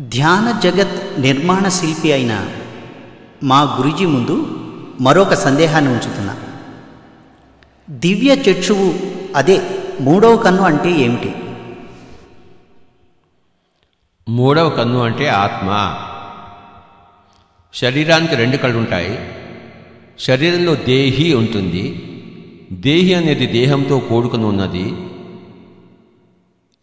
ధ్యాన జగత్ నిర్మాణ శిల్పి అయిన మా గురుజీ ముందు మరొక సందేహాన్ని ఉంచుతున్నా. దివ్య చక్షువు అదే మూడవ కన్ను అంటే ఏమిటి? మూడవ కన్ను అంటే ఆత్మ. శరీరానికి రెండు కళ్ళు ఉంటాయి శరీరంలో దేహి ఉంటుంది. దేహి అనేది దేహంతో కూడుకుని ఉన్నది.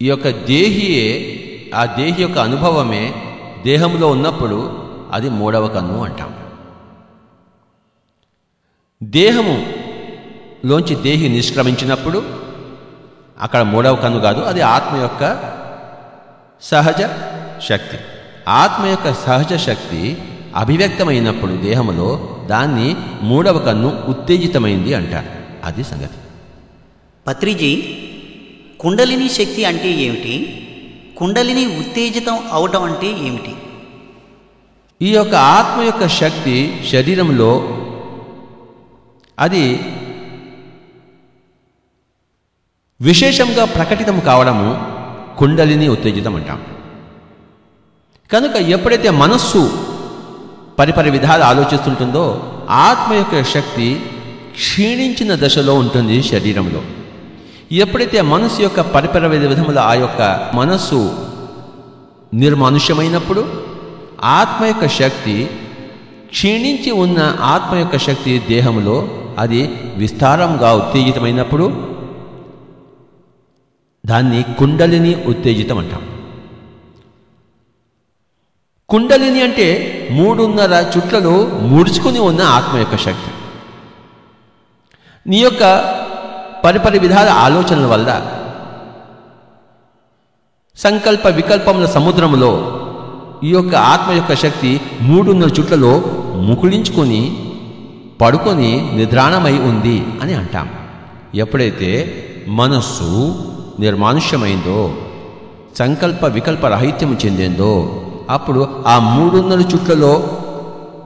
ఈ యొక్క దేహియే ఆ దేహి యొక్క అనుభవమే దేహంలో ఉన్నప్పుడు అది మూడవ కన్ను అంటాం. దేహము లోంచి దేహి నిష్క్రమించినప్పుడు అక్కడ మూడవ కన్ను కాదు అది ఆత్మ యొక్క సహజ శక్తి. ఆత్మ యొక్క సహజ శక్తి అభివ్యక్తమైనప్పుడు దేహంలో దాన్ని మూడవ కన్ను ఉత్తేజితమైంది అంటారు. అది సంగతి. పత్రిజీ కుండలిని శక్తి అంటే ఏమిటి? కుండలిని ఉత్తేజితం అవటం అంటే ఏమిటి? ఈ యొక్క ఆత్మ యొక్క శక్తి శరీరంలో అది విశేషంగా ప్రకటితం కావడము కుండలిని ఉత్తేజితం అంటాం. కనుక ఎప్పుడైతే మనస్సు పరిపరి విధాలు ఆలోచిస్తుంటుందో ఆత్మ యొక్క శక్తి క్షీణించిన దశలో ఉంటుంది శరీరంలో. ఎప్పుడైతే మనస్సు యొక్క పరిపర విధముల ఆ యొక్క మనస్సు నిర్మానుష్యమైనప్పుడు ఆత్మ యొక్క శక్తి క్షీణించి ఉన్న ఆత్మ యొక్క శక్తి దేహంలో అది విస్తారంగా ఉత్తేజితమైనప్పుడు దాన్ని కుండలిని ఉత్తేజితం అంటాం. కుండలిని అంటే మూడున్నర చుట్లలో ముడుచుకుని ఉన్న ఆత్మ యొక్క శక్తి. నీ యొక్క పరిపరి విధాల ఆలోచనల వల్ల సంకల్ప వికల్పముల సముద్రంలో ఈ యొక్క ఆత్మ యొక్క శక్తి మూడున్నర చుట్లలో ముకుళించుకొని పడుకొని నిద్రాణమై ఉంది అని అంటాం. ఎప్పుడైతే మనస్సు నిర్మానుష్యమైందో సంకల్ప వికల్ప రాహిత్యం చెందిందో అప్పుడు ఆ మూడున్నర చుట్లలో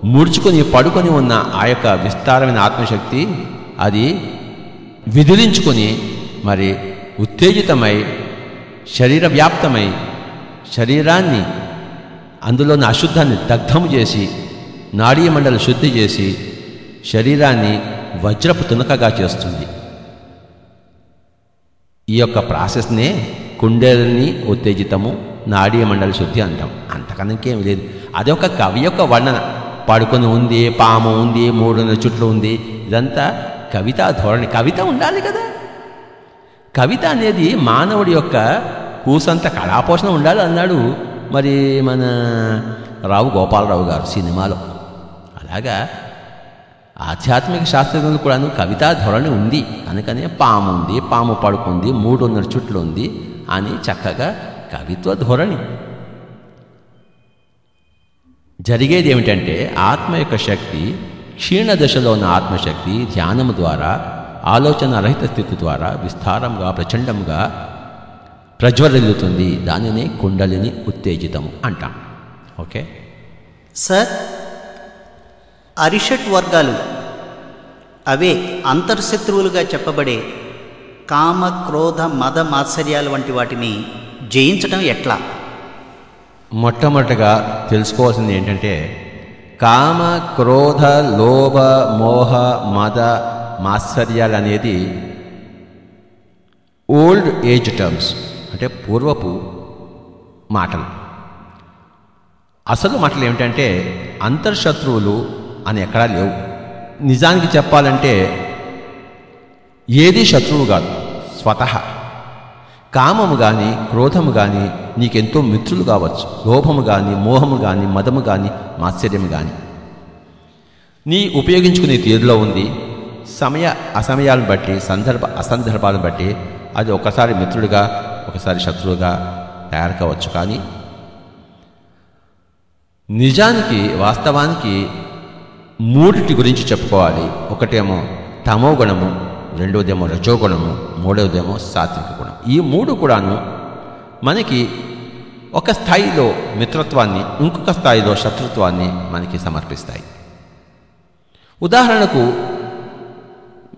ముడుచుకొని పడుకొని ఉన్న ఆ యొక్క విస్తారమైన ఆత్మశక్తి అది విదిలించుకొని మరి ఉత్తేజితమై శరీర వ్యాప్తమై శరీరాన్ని అందులోని అశుద్ధాన్ని దగ్ధము చేసి నాడీ మండలి శుద్ధి చేసి శరీరాన్ని వజ్రపు తునకగా చేస్తుంది. ఈ యొక్క ప్రాసెస్నే కుండలిని ఉత్తేజితము నాడీ మండలి శుద్ధి అంటాం. అంతకన్నా ఇంకేం లేదు. అది ఒక కవి యొక్క వర్ణన. పడుకొని ఉంది పాము ఉంది మూడున్న చుట్లు ఉంది. ఇదంతా కవితా ధోరణి. కవిత ఉండాలి కదా. కవిత అనేది మానవుడి యొక్క కూసంత కళాపోషణ ఉండాలి అన్నాడు మరి మన రావు గోపాలరావు గారు సినిమాలో. అలాగా ఆధ్యాత్మిక శాస్త్రజ్ఞులు కూడాను కవితా ధోరణి ఉంది. కనుకనే పాము ఉంది పాము పడుకుంది మూడున్నర చుట్లు ఉంది అని చక్కగా కవిత్వ ధోరణి. జరిగేది ఏమిటంటే ఆత్మ యొక్క శక్తి క్షీణ దశలో ఉన్న ఆత్మశక్తి ధ్యానము ద్వారా ఆలోచన రహిత స్థితి ద్వారా విస్తారంగా ప్రచండంగా ప్రజ్వరిల్లుతుంది. దానినే కుండలిని ఉత్తేజితము అంటాం. ఓకే? సార్ అరిషట్ వర్గాలు అవే అంతర్శత్రువులుగా చెప్పబడే కామ క్రోధ మద మాత్సర్యాలు వంటి వాటిని జయించడం ఎట్లా? మొట్టమొదటిగా తెలుసుకోవాల్సింది ఏంటంటే కామ క్రోధ లోభ మోహ మద మాత్సర్యాలు అనేది ఓల్డ్ ఏజ్ టర్మ్స్ అంటే పూర్వపు మాటలు. అసలు మాటలు ఏమిటంటే అంతర్శత్రువులు అని ఎక్కడా లేవు. నిజానికి చెప్పాలంటే ఏది శత్రువు కాదు స్వతహ. కామము కానీ క్రోధము కానీ నీకెంతో మిత్రులు కావచ్చు. లోభము కానీ మోహము కానీ మదము కానీ మాత్సర్యము కానీ నీ ఉపయోగించుకునే తీరులో ఉంది. సమయ అసమయాలను బట్టి సందర్భ అసందర్భాలను బట్టి అది ఒకసారి మిత్రుడిగా ఒకసారి శత్రువుగా తయారు కావచ్చు కానీ నిజానికి వాస్తవానికి మూడిటి గురించి చెప్పుకోవాలి. ఒకటేమో తమో గుణము రెండవదేమో రజోగుణము మూడవదేమో సాత్విక గుణం. ఈ మూడు కూడాను మనకి ఒక స్థాయిలో మిత్రత్వాన్ని ఇంకొక స్థాయిలో శత్రుత్వాన్ని మనకి సమర్పిస్తాయి. ఉదాహరణకు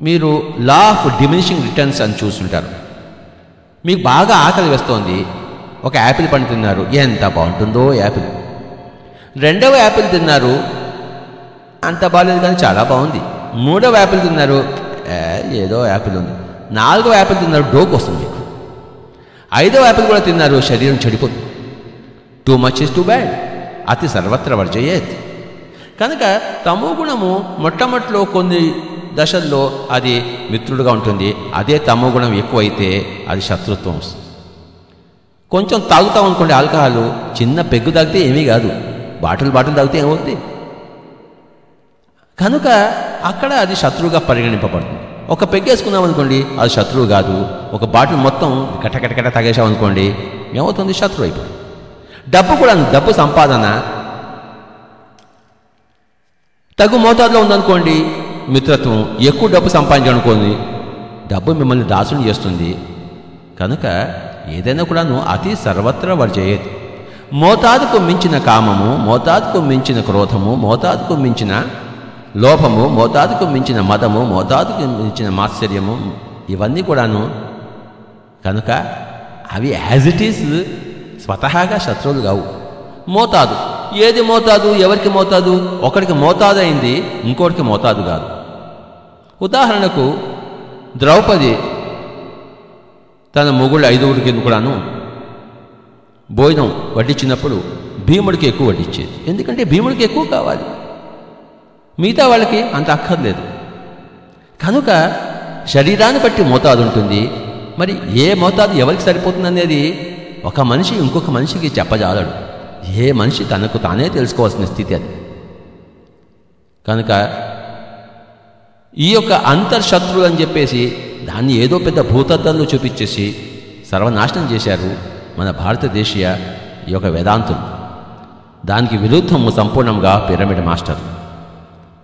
మీరు లా ఆఫ్ డిమినిషింగ్ రిటర్న్స్ అని చూస్తుంటారు. మీకు బాగా ఆకలి వేస్తోంది. ఒక యాపిల్ పండు తిన్నారు. ఎంత బాగుంటుందో యాపిల్. రెండవ యాపిల్ తిన్నారు. అంత బాగాలేదు కానీ చాలా బాగుంది. మూడవ యాపిల్ తిన్నారు. ఏదో యాపిల్ ఉంది. నాలుగవ యాపిల్ తిన్నారు. డోక్ వస్తుంది మీకు. ఐదవ యాపిల్ కూడా తిన్నారు. శరీరం చెడిపోతుంది. Too much is too bad అతి సర్వత్ర వర్జయేత్. కనుక తమో గుణము మొట్టమొదటిలో కొన్ని దశల్లో అది మిత్రుడుగా ఉంటుంది. అదే తమో గుణం ఎక్కువైతే అది శత్రుత్వం వస్తుంది. కొంచెం తాగుతాం అనుకోండి ఆల్కహాల్ చిన్న పెగ్గు తాగితే ఏమీ కాదు. బాటిల్ బాటిల్ తాగితే ఏమవుతుంది కనుక అక్కడ అది శత్రువుగా పరిగణింపబడుతుంది. ఒక పెగ్గేసుకున్నాం అనుకోండి అది శత్రువు కాదు. ఒక బాటిల్ మొత్తం కట్టకట్టకట్ట తాగేసాం అనుకోండి ఏమవుతుంది? శత్రువు అయిపోతుంది. డబ్బు కూడా డబ్బు సంపాదన. తగు మోతాదులో ఉందనుకోండి మిత్రత్వం ఎక్కువ డబ్బు సంపాదించాలనుకోండి డబ్బు మిమ్మల్ని దాసుని చేస్తుంది. కనుక ఏదైనా కూడాను అతి సర్వత్ర చేయదు. మోతాదుకు మించిన కామము మోతాదుకు మించిన క్రోధము మోతాదుకు మించిన లోభము మోతాదుకు మించిన మదము మోతాదుకు మించిన మాత్సర్యము ఇవన్నీ కూడాను కనుక అవి యాజ్ ఇట్ ఈస్ స్వతహాగా శత్రువులు కావు. మోతాదు. ఏది మోతాదు? ఎవరికి మోతాదు? ఒకరికి మోతాదు అయింది ఇంకోటికి మోతాదు కాదు. ఉదాహరణకు ద్రౌపది తన మొగుళ్ళు ఐదుగురికి కూడాను భోజనం వడ్డించినప్పుడు భీముడికి ఎక్కువ వడ్డించేది. ఎందుకంటే భీముడికి ఎక్కువ కావాలి. మిగతా వాళ్ళకి అంత అక్కర్లేదు. కనుక శరీరాన్ని బట్టి మోతాదు ఉంటుంది. మరి ఏ మోతాదు ఎవరికి సరిపోతుంది అనేది ఒక మనిషి ఇంకొక మనిషికి చెప్పజాలడు. ఏ మనిషి తనకు తానే తెలుసుకోవాల్సిన స్థితి అది. కనుక ఈ యొక్క అంతర్శత్రువు అని చెప్పేసి దాన్ని ఏదో పెద్ద భూతద్దంలో చూపించేసి సర్వనాశనం చేశారు మన భారతదేశీయ ఈ యొక్క వేదాంతులు. దానికి విరుద్ధము సంపూర్ణంగా pyramid master.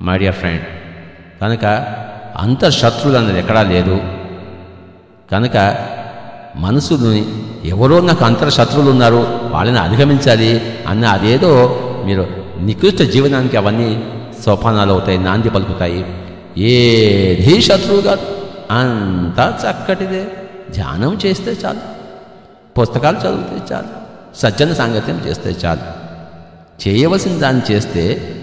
My dear friend కనుక అంతర్శత్రువులు అన్నది ఎక్కడా లేదు. కనుక మనసుని ఎవరో నాకు అంతర శత్రువులు ఉన్నారు వాళ్ళని అధిగమించాలి అన్న అదేదో మీరు నికృష్ట జీవనానికి అవన్నీ సోపానాలు అవుతాయి నాంది పలుకుతాయి. ఏది శత్రువు కాదు అంతా చక్కటిదే. ధ్యానం చేస్తే చాలు. పుస్తకాలు చదివితే చాలు. సజ్జన సాంగత్యం చేస్తే చాలు. చేయవలసిన దాన్ని చేస్తే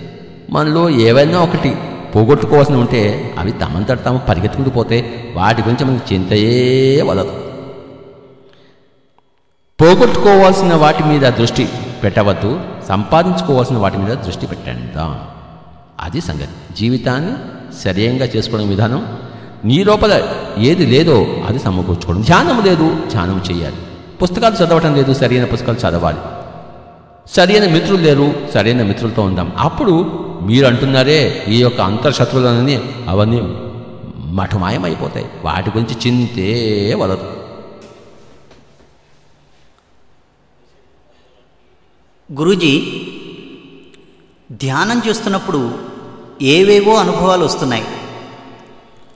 మనలో ఏవైనా ఒకటి పోగొట్టుకోవాల్సి ఉంటే అవి తమంతట తాము పరిగెత్తుకుంటూ పోతే వాటి గురించి మనకి చింతయే వలదు. పోగొట్టుకోవాల్సిన వాటి మీద దృష్టి పెట్టవద్దు సంపాదించుకోవాల్సిన వాటి మీద దృష్టి పెట్టండి అది సంగతి. జీవితాన్ని సరియంగా చేసుకోవడం విధానం. నీ లోపల ఏది లేదో అది సమకూర్చుకోవడం. ధ్యానం లేదు ధ్యానం చేయాలి. పుస్తకాలు చదవటం లేదు సరైన పుస్తకాలు చదవాలి. సరైన మిత్రులు లేరు సరైన మిత్రులతో ఉందాం. అప్పుడు మీరు అంటున్నారే ఈ యొక్క అంతర్శత్రువులన్నీ అవన్నీ మఠమాయమైపోతాయి. వాటి గురించి చింతే వదదు గురూజీ ధ్యానం చేస్తున్నప్పుడు ఏవేవో అనుభవాలు వస్తున్నాయి.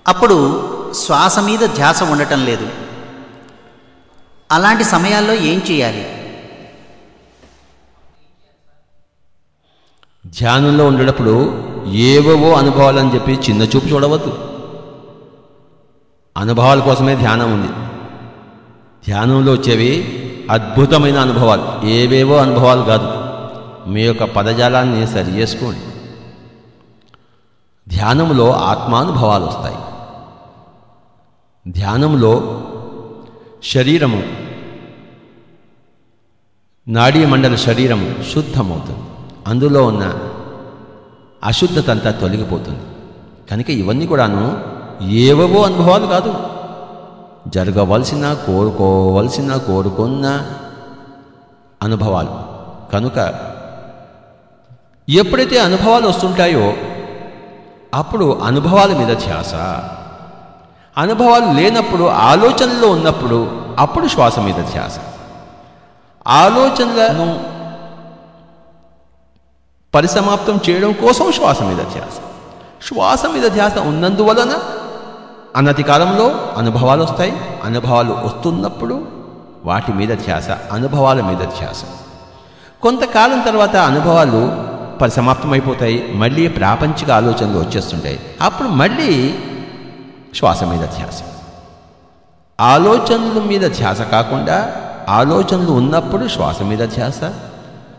అప్పుడు శ్వాస మీద ధ్యాస ఉండటం లేదు. అలాంటి సమయాల్లో ఏం చేయాలి? ధ్యానంలో ఉండేటప్పుడు ఏవేవో అనుభవాలని చెప్పి చిన్న చూపు చూడవద్దు. అనుభవాల కోసమే ధ్యానం ఉంది. ధ్యానంలో వచ్చేవి అద్భుతమైన అనుభవాలు. ఏవేవో అనుభవాలు కాదు. మీ యొక్క పదజాలాన్ని సరి చేసుకోండి. ధ్యానంలో ఆత్మానుభవాలు వస్తాయి. ధ్యానంలో శరీరము నాడీ మండల శరీరము శుద్ధమవుతుంది. అందులో ఉన్న అశుద్ధత అంతా తొలగిపోతుంది. కనుక ఇవన్నీ కూడాను ఏవవో అనుభవాలు కాదు. జరగవలసిన కోరుకోవలసిన కోరుకున్న అనుభవాలు. కనుక ఎప్పుడైతే అనుభవాలు వస్తుంటాయో అప్పుడు అనుభవాల మీద ధ్యాస. అనుభవాలు లేనప్పుడు ఆలోచనలో ఉన్నప్పుడు అప్పుడు శ్వాస మీద ధ్యాస. ఆలోచనలను పరిసమాప్తం చేయడం కోసం శ్వాస మీద ధ్యాస. శ్వాస మీద ధ్యాస ఉన్నందువలన అన్నతి కాలంలో అనుభవాలు వస్తాయి. అనుభవాలు వస్తున్నప్పుడు వాటి మీద ధ్యాస అనుభవాల మీద ధ్యాస. కొంతకాలం తర్వాత అనుభవాలు పరిసమాప్తమైపోతాయి. మళ్ళీ ప్రాపంచిక ఆలోచనలు వచ్చేస్తుంటాయి. అప్పుడు మళ్ళీ శ్వాస మీద ధ్యాస. ఆలోచనల మీద ధ్యాస కాకుండా ఆలోచనలు ఉన్నప్పుడు శ్వాస మీద ధ్యాస.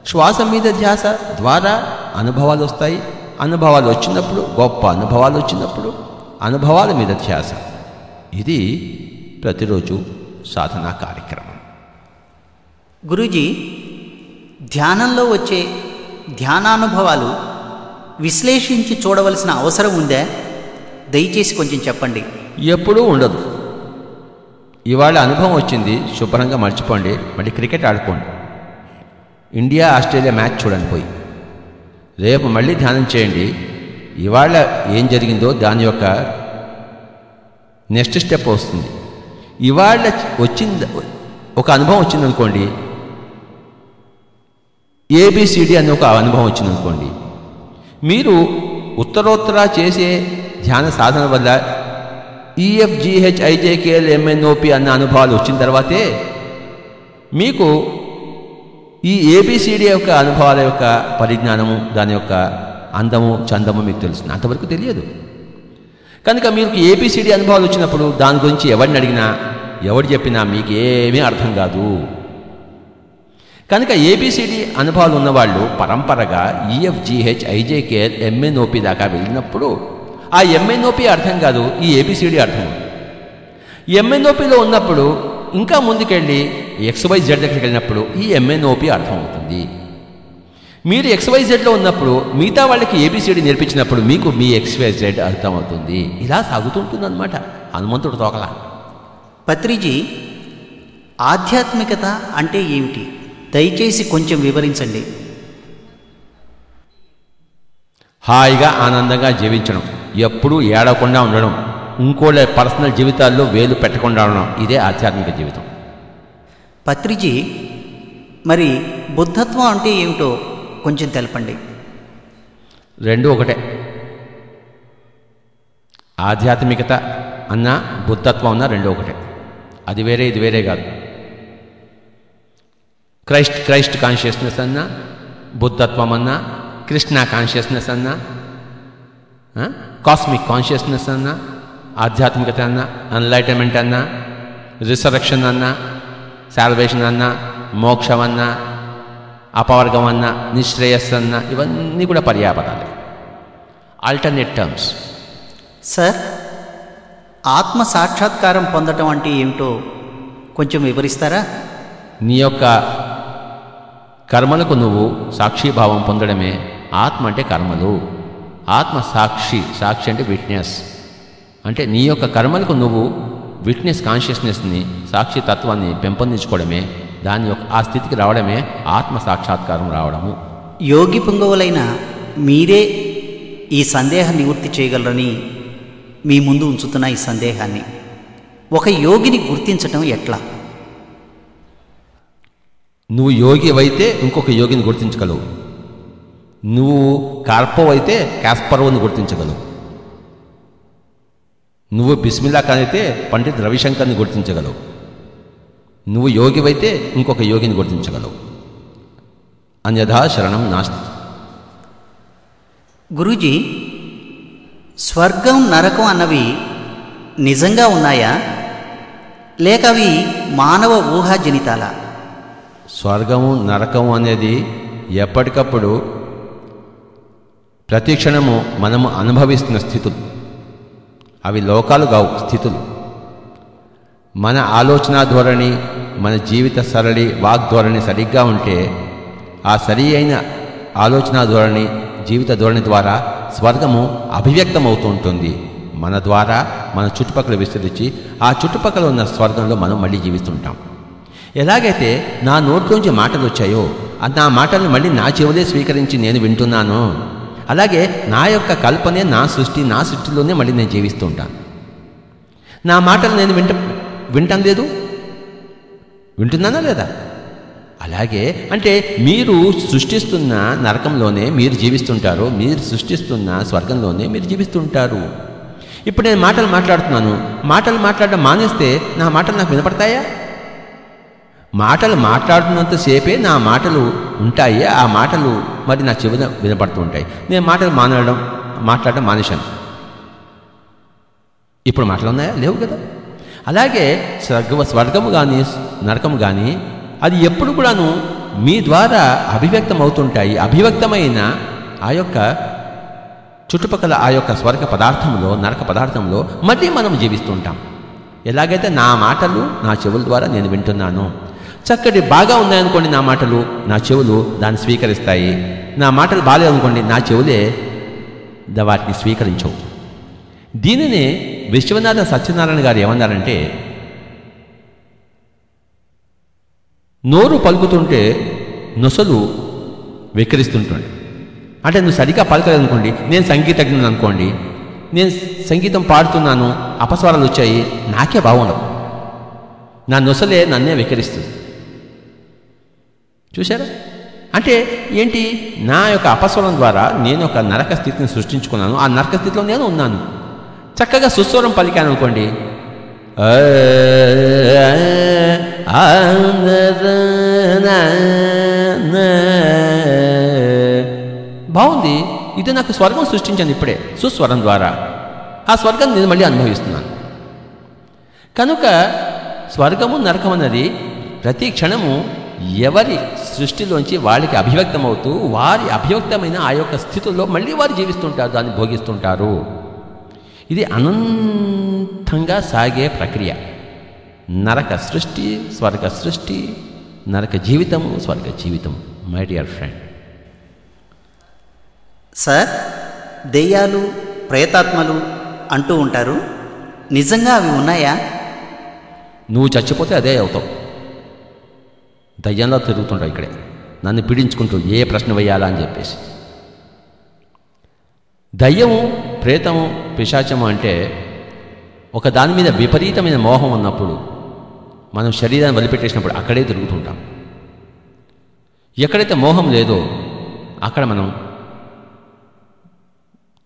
శ్వాస మీద ధ్యాస ద్వారా అనుభవాలు వస్తాయి. అనుభవాలు వచ్చినప్పుడు గొప్ప అనుభవాలు వచ్చినప్పుడు అనుభవాల మీద ధ్యాస. ఇది ప్రతిరోజు సాధనా కార్యక్రమం. గురూజీ ధ్యానంలో వచ్చే ధ్యానానుభవాలు విశ్లేషించి చూడవలసిన అవసరం ఉందా? దయచేసి కొంచెం చెప్పండి. ఎప్పుడూ ఉండదు. ఇవాళ అనుభవం వచ్చింది. శుభ్రంగా మర్చిపోండి. మళ్ళీ క్రికెట్ ఆడుకోండి. ఇండియా ఆస్ట్రేలియా మ్యాచ్ చూడండి పోయి. రేపు మళ్ళీ ధ్యానం చేయండి. ఇవాళ ఏం జరిగిందో దాని యొక్క నెక్స్ట్ స్టెప్ వస్తుంది. ఇవాళ వచ్చింది ఒక అనుభవం వచ్చిందనుకోండి. ఏబిసిడి అనే ఒక అనుభవం వచ్చిందనుకోండి. మీరు ఉత్తరోత్తర చేసే ధ్యాన సాధన వల్ల ఈఎఫ్జిహెచ్ ఐజేకేఎల్ ఎంఎన్ఓపి అన్న అనుభవాలు వచ్చిన తర్వాతే మీకు ఈ ఏబిసిడి యొక్క అనుభవాల యొక్క పరిజ్ఞానము దాని యొక్క అందము చందము మీకు తెలుస్తుంది. అంతవరకు తెలియదు. కనుక మీకు ఏపీసీడీ అనుభవాలు వచ్చినప్పుడు దాని గురించి ఎవరిని అడిగినా ఎవరు చెప్పినా మీకు ఏమీ అర్థం కాదు. కనుక ఏబిసిడి అనుభవాలు ఉన్నవాళ్ళు పరంపరగా ఈఎఫ్జిహెచ్ ఐజేకేఎల్ ఎంఎన్ఓపి దాకా వెళ్ళినప్పుడు ఆ ఎంఎన్ఓపి అర్థం కాదు ఈ ఏబిసిడి అర్థం. ఎంఎన్ఓపిలో ఉన్నప్పుడు ఇంకా ముందుకెళ్ళి ఎక్స్వై జెడ్ దగ్గరికి వెళ్ళినప్పుడు ఈ ఎంఎన్ఓపి అర్థమవుతుంది మీరు ఎక్స్వై జెడ్లో ఉన్నప్పుడు మిగతా వాళ్ళకి ఏబిసిడి నేర్పించినప్పుడు మీకు మీ ఎక్స్వై జెడ్ అర్థమవుతుంది. ఇలా సాగుతుంటుంది అనమాట హనుమంతుడు తోకలా. పత్రిజీ ఆధ్యాత్మికత అంటే ఏమిటి? దయచేసి కొంచెం వివరించండి. హాయిగా ఆనందంగా జీవించడం. ఎప్పుడూ ఏడవకుండా ఉండడం. ఇంకోళ్ళ పర్సనల్ జీవితాల్లో వేలు పెట్టకుండా ఉండడం. ఇదే ఆధ్యాత్మిక జీవితం. పత్రిజీ మరి బుద్ధత్వం అంటే ఏమిటో కొంచెం తెలపండి. రెండు ఒకటే. ఆధ్యాత్మికత అన్న బుద్ధత్వం అన్న రెండు ఒకటే. అది వేరే ఇది వేరే కాదు. క్రైస్ట్ క్రైస్ట్ కాన్షియస్నెస్ అన్నా బుద్ధత్వం అన్నా కృష్ణ కాన్షియస్నెస్ అన్నా కాస్మిక్ కాన్షియస్నెస్ అన్నా ఆధ్యాత్మికత అన్నా అన్లైటన్మెంట్ అన్నా రిసరక్షన్ అన్నా శాల్వేషన్ అన్నా మోక్షం అన్నా అపవర్గం అన్నా నిశ్రేయస్ అన్నా ఇవన్నీ కూడా పర్యాపదాలే ఆల్టర్నేట్ టర్మ్స్ సార్ ఆత్మ సాక్షాత్కారం పొందటం అంటే ఏమిటో కొంచెం వివరిస్తారా? నీ యొక్క కర్మలకు నువ్వు సాక్షిభావం పొందడమే ఆత్మ అంటే కర్మలు. ఆత్మ సాక్షి సాక్షి అంటే విట్నెస్ అంటే నీ యొక్క కర్మలకు నువ్వు విట్నెస్ కాన్షియస్నెస్ని సాక్షి తత్వాన్ని పెంపొందించుకోవడమే దాని యొక్క ఆ స్థితికి రావడమే ఆత్మ సాక్షాత్కారం రావడము. యోగి పుంగవులైన మీరే ఈ సందేహ నివృత్తి చేయగలరని మీ ముందు ఉంచుతున్న ఈ సందేహాన్ని. ఒక యోగిని గుర్తించటం ఎట్లా? నువ్వు యోగి అయితే ఇంకొక యోగిని గుర్తించగలవు. నువ్వు కార్పవ్ అయితే కాస్పర్వని గుర్తించగలవు. నువ్వు బిస్మిల్లా ఖాన్ అయితే పండిత్ రవిశంకర్ని గుర్తించగలవు. నువ్వు యోగివైతే ఇంకొక యోగిని గుర్తించగలవు. అన్యథా శరణం నాస్తి. గురూజీ స్వర్గం నరకం అన్నవి నిజంగా ఉన్నాయా? లేక అవి మానవ ఊహాజనితాలా? స్వర్గము నరకము అనేది ఎప్పటికప్పుడు ప్రతి క్షణము మనము అనుభవిస్తున్న స్థితులు. అవి లోకాలు కావు స్థితులు. మన ఆలోచన ధోరణి మన జీవిత సరళి వాగ్ధోరణి సరిగ్గా ఉంటే ఆ సరి అయిన ఆలోచన ధోరణి జీవిత ధోరణి ద్వారా స్వర్గము అభివ్యక్తం ఉంటుంది మన ద్వారా మన చుట్టుపక్కల విస్తరించి ఆ చుట్టుపక్కల ఉన్న స్వర్గంలో మనం మళ్ళీ జీవిస్తుంటాం. ఎలాగైతే నా నోట్లోంచి మాటలు వచ్చాయో నా మాటలను మళ్ళీ నా చెవులే స్వీకరించి నేను వింటున్నాను. అలాగే నా యొక్క కల్పనే నా సృష్టి నా సృష్టిలోనే మళ్ళీ నేను జీవిస్తుంటాను. నా మాటలు నేను వింట వింటాం లేదు? వింటున్నానా లేదా? అలాగే అంటే మీరు సృష్టిస్తున్న నరకంలోనే మీరు జీవిస్తుంటారు మీరు సృష్టిస్తున్న స్వర్గంలోనే మీరు జీవిస్తుంటారు. ఇప్పుడు నేను మాటలు మాట్లాడుతున్నాను. మాటలు మాట్లాడడం మానేస్తే నా మాటలు నాకు వినపడతాయా? మాటలు మాట్లాడుతున్నంతసేపే నా మాటలు ఉంటాయి ఆ మాటలు మరి నా చెవిన వినపడుతూ ఉంటాయి. నేను మాటలు మానడం మాట్లాడడం మానేశాను. ఇప్పుడు మాటలు ఉన్నాయా? లేవు కదా? అలాగే స్వర్గ స్వర్గము కానీ నరకము కానీ అది ఎప్పుడు కూడాను మీ ద్వారా అభివ్యక్తం అవుతుంటాయి అభివ్యక్తమైన ఆ యొక్క చుట్టుపక్కల ఆ యొక్క స్వర్గ పదార్థంలో నరక పదార్థంలో మళ్ళీ మనం జీవిస్తుంటాం. ఎలాగైతే నా మాటలు నా చెవుల ద్వారా నేను వింటున్నాను చక్కటి బాగా ఉన్నాయనుకోండి నా మాటలు నా చెవులు దాన్ని స్వీకరిస్తాయి. నా మాటలు బాగాలేదనుకోండి నా చెవులే ద- వాటిని స్వీకరించవు. దీనినే విశ్వనాథ సత్యనారాయణ గారు ఏమన్నారంటే నోరు పలుకుతుంటే నొసలు వెక్కిరిస్తుంటుంది. అంటే నువ్వు సరిగా పలకలేదు అనుకోండి నేను సంగీతజ్ఞను అనుకోండి నేను సంగీతం పాడుతున్నాను అపస్వరాలు వచ్చాయి నాకే బాగుండదు నా నొసలే నన్నే వెక్కిరిస్తుంది. చూశారా? అంటే ఏంటి? నా యొక్క అపస్వరం ద్వారా నేను ఒక నరక స్థితిని సృష్టించుకున్నాను ఆ నరక స్థితిలో నేను ఉన్నాను. చక్కగా సుస్వరం పలికాను అనుకోండి. బాగుంది. ఇది నాకు స్వర్గం సృష్టించాను ఇప్పుడే సుస్వరం ద్వారా. ఆ స్వర్గం నేను మళ్ళీ అనుభవిస్తున్నాను. కనుక స్వర్గము నరకం అన్నది ప్రతి క్షణము ఎవరి సృష్టిలోంచి వాళ్ళకి అభివ్యక్తమవుతూ వారి అభివ్యక్తమైన ఆ యొక్క స్థితుల్లో మళ్ళీ వారు జీవిస్తుంటారు దాన్ని భోగిస్తుంటారు. ఇది అనంతంగా సాగే ప్రక్రియ. నరక సృష్టి స్వర్గ సృష్టి నరక జీవితము స్వర్గ జీవితం మై డియర్ ఫ్రెండ్ సార్ దెయ్యాలు ప్రేతాత్మలు అంటూ ఉంటారు. నిజంగా అవి ఉన్నాయా? నువ్వు చచ్చిపోతే అదే అవుతావు. దయ్యంలో తిరుగుతుంటావు ఇక్కడే. నన్ను పీడించుకుంటూ ఏ ప్రశ్న వేయాలా అని చెప్పేసి. దయ్యము ప్రేతము పిశాచము అంటే ఒక దాని మీద విపరీతమైన మోహం ఉన్నప్పుడు మనం శరీరాన్ని వదిలిపెట్టేసినప్పుడు అక్కడే తిరుగుతుంటాం. ఎక్కడైతే మోహం లేదో అక్కడ మనం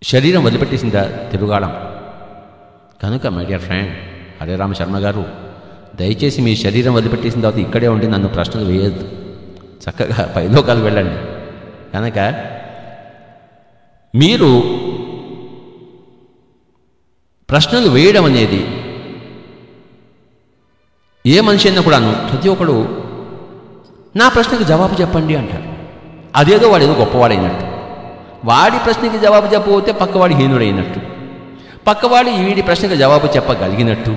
శరీరం వదిలిపెట్టేసిందా తిరుగాడం కనుక my dear friend Hare Rama Sharma గారు దయచేసి మీ శరీరం వదిలిపెట్టేసిన తర్వాత ఇక్కడే ఉండి నన్ను ప్రశ్నలు వేయద్దు. చక్కగా పైలోకాలు వెళ్ళండి. కనుక మీరు ప్రశ్నలు వేయడం అనేది ఏ మనిషి అయినా కూడాను ప్రతి ఒక్కడు నా ప్రశ్నకు జవాబు చెప్పండి అంటారు అదేదో వాడు ఏదో గొప్పవాడైనట్టు. వాడి ప్రశ్నకి జవాబు చెప్పబోతే పక్కవాడి హీనుడైనట్టు. పక్కవాడు వీడి ప్రశ్నకు జవాబు చెప్పగలిగినట్టు.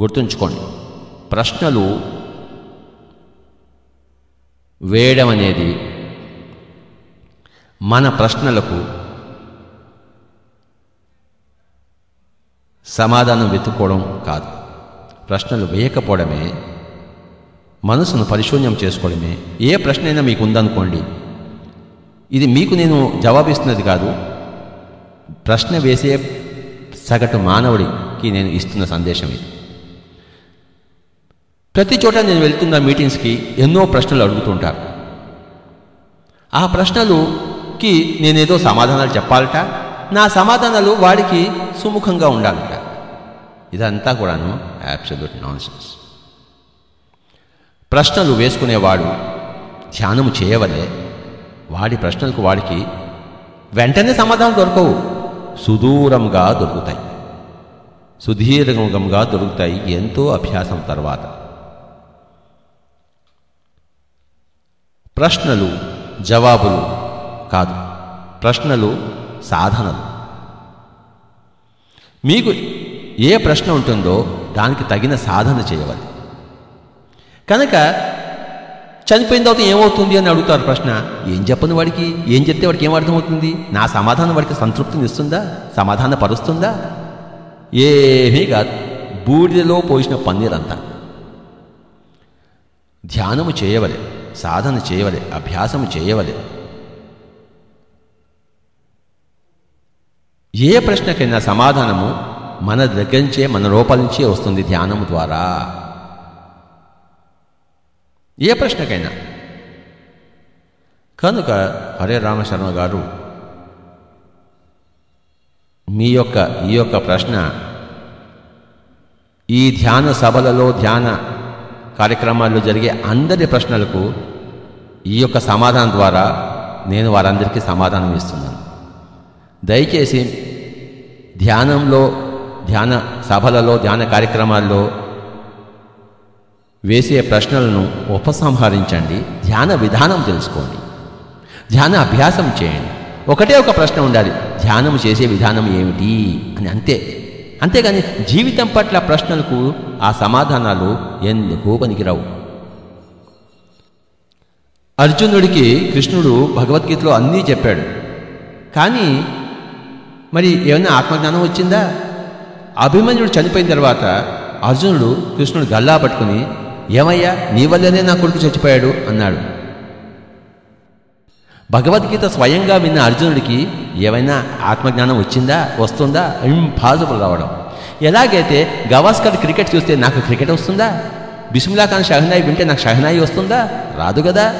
గుర్తుంచుకోండి ప్రశ్నలు వేయడం అనేది మన ప్రశ్నలకు సమాధానం వెతుక్కోవడం కాదు. ప్రశ్నలు వేయకపోవడమే మనసును పరిశూన్యం చేసుకోవడమే. ఏ ప్రశ్న అయినా మీకు ఉందనుకోండి ఇది మీకు నేను జవాబిస్తున్నది కాదు. ప్రశ్న వేసే సగటు మానవుడికి నేను ఇస్తున్న సందేశం ఇది. ప్రతి చోట నేను వెళ్తున్న మీటింగ్స్కి ఎన్నో ప్రశ్నలు అడుగుతుంటారు. ఆ ప్రశ్నలుకి నేనేదో సమాధానాలు చెప్పాలట? నా సమాధానాలు వాడికి సుముఖంగా ఉండాలట. ఇదంతా కూడాను యాబ్సల్యూట్ నాన్సెన్స్ ప్రశ్నలు వేసుకునేవాడు ధ్యానము చేయవలే. వాడి ప్రశ్నలకు వాడికి వెంటనే సమాధానం దొరకవు. సుదూరంగా దొరుకుతాయి. సుదీర్ఘంగా దొరుకుతాయి ఎంతో అభ్యాసం తర్వాత. ప్రశ్నలు జవాబులు కాదు. ప్రశ్నలు సాధనలు. మీకు ఏ ప్రశ్న ఉంటుందో దానికి తగిన సాధన చేయవాలి కనుక చనిపోయిన తర్వాత ఏమవుతుంది అని అడుగుతారు ప్రశ్న? ఏం చెప్పని వాడికి? ఏం చెప్తే వాడికి ఏం అర్థమవుతుంది? నా సమాధానం వాడికి సంతృప్తిని ఇస్తుందా సమాధాన పరుస్తుందా? ఏమీ కాదు. బూడిదలో పోసిన పన్నీరంతా. ధ్యానము చేయవలే సాధన చేయవలే అభ్యాసము చేయవలే ఏ ప్రశ్నకైనా సమాధానము మన దగ్గర నుంచే మన లోపల నుంచే వస్తుంది ధ్యానం ద్వారా. ఏ ప్రశ్నకైనా. కనుక హరే రామశర్మ గారు మీ యొక్క ఈ యొక్క ప్రశ్న ఈ ధ్యాన సభలలో ధ్యాన కార్యక్రమాల్లో జరిగే అందరి ప్రశ్నలకు ఈ యొక్క సమాధానం ద్వారా నేను వారందరికీ సమాధానం ఇస్తున్నాను. దయచేసి ధ్యానంలో ధ్యాన సభలలో ధ్యాన కార్యక్రమాల్లో వేసే ప్రశ్నలను ఉపసంహరించండి. ధ్యాన విధానం తెలుసుకోండి. ధ్యాన అభ్యాసం చేయండి. ఒకటే ఒక ప్రశ్న ఉండాలి. ధ్యానం చేసే విధానం ఏమిటి? అని అంతే. అంతేగాని జీవితం పట్ల ప్రశ్నలకు ఆ సమాధానాలు ఎందుకు పనికిరావు? అర్జునుడికి కృష్ణుడు భగవద్గీతలో అన్నీ చెప్పాడు. కానీ మరి ఏమైనా ఆత్మజ్ఞానం వచ్చిందా? అభిమన్యుడు చనిపోయిన తర్వాత అర్జునుడు కృష్ణుడు గల్లా పట్టుకుని ఏమయ్యా నీ వల్లనే నా కొడుకు చచ్చిపోయాడు అన్నాడు. భగవద్గీత స్వయంగా విన్న అర్జునుడికి ఏమైనా ఆత్మజ్ఞానం వచ్చిందా వస్తుందా ఇంపాసిబుల్ రావడం ఎలాగైతే గవాస్కర్ క్రికెట్ చూస్తే నాకు క్రికెట్ వస్తుందా? బిస్మిలా ఖాన్ షహనాయి వింటే నాకు షహనాయి వస్తుందా? రాదు కదా.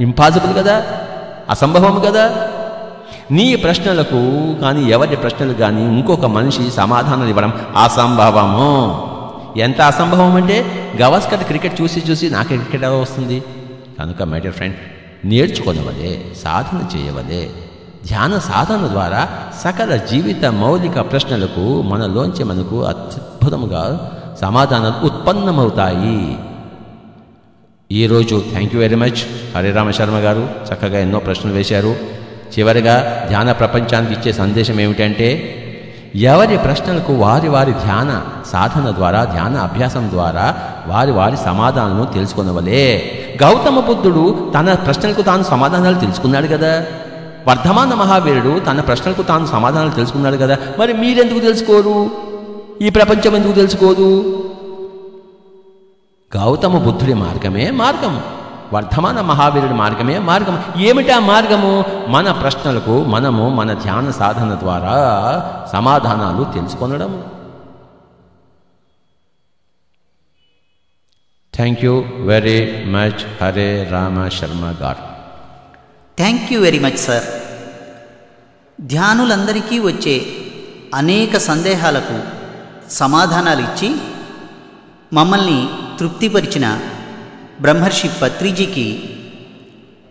ఇంపాసిబుల్ కదా. అసంభవం కదా. నీ ప్రశ్నలకు కానీ ఎవరి ప్రశ్నలు కానీ ఇంకొక మనిషి సమాధానం ఇవ్వడం అసంభవము. ఎంత అసంభవం అంటే గవస్కర్ క్రికెట్ చూసి చూసి నాకు క్రికెట్ వస్తుంది? కనుక మై డియర్ ఫ్రెండ్ నేర్చుకొనవలే సాధన చేయవలే. ధ్యాన సాధన ద్వారా సకల జీవిత మౌలిక ప్రశ్నలకు మనలోంచి మనకు అత్యద్భుతముగా సమాధానాలు ఉత్పన్నమవుతాయి. ఈరోజు thank you very much Harirama Sharma గారు చక్కగా ఎన్నో ప్రశ్నలు వేశారు. చివరిగా ధ్యాన ప్రపంచానికి ఇచ్చే సందేశం ఏమిటంటే ఎవరి ప్రశ్నలకు వారి వారి ధ్యాన సాధన ద్వారా ధ్యాన అభ్యాసం ద్వారా వారి వారి సమాధానాలను తెలుసుకునవలే. గౌతమ బుద్ధుడు తన ప్రశ్నలకు తాను సమాధానాలు తెలుసుకున్నాడు కదా. వర్ధమాన మహావీరుడు తన ప్రశ్నలకు తాను సమాధానాలు తెలుసుకున్నాడు కదా. మరి మీరెందుకు తెలుసుకోరు? ఈ ప్రపంచం ఎందుకు తెలుసుకోదు? గౌతమ బుద్ధుడి మార్గమే మార్గం. వర్ధమాన మహావీరుడి మార్గమే మార్గం ఏమిటా మార్గము? మన ప్రశ్నలకు మనము మన ధ్యాన సాధన ద్వారా సమాధానాలు తెలుసుకొనడం thank you very much Hare Rama Sharma గారు thank you very much sir ధ్యానులందరికీ వచ్చే అనేక సందేహాలకు సమాధానాలు ఇచ్చి మమ్మల్ని తృప్తిపరిచిన బ్రహ్మర్షి పత్రిజీకి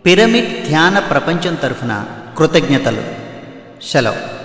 పిరమిడ్ ధ్యాన ప్రపంచం తరఫున కృతజ్ఞతలు. సెలవు.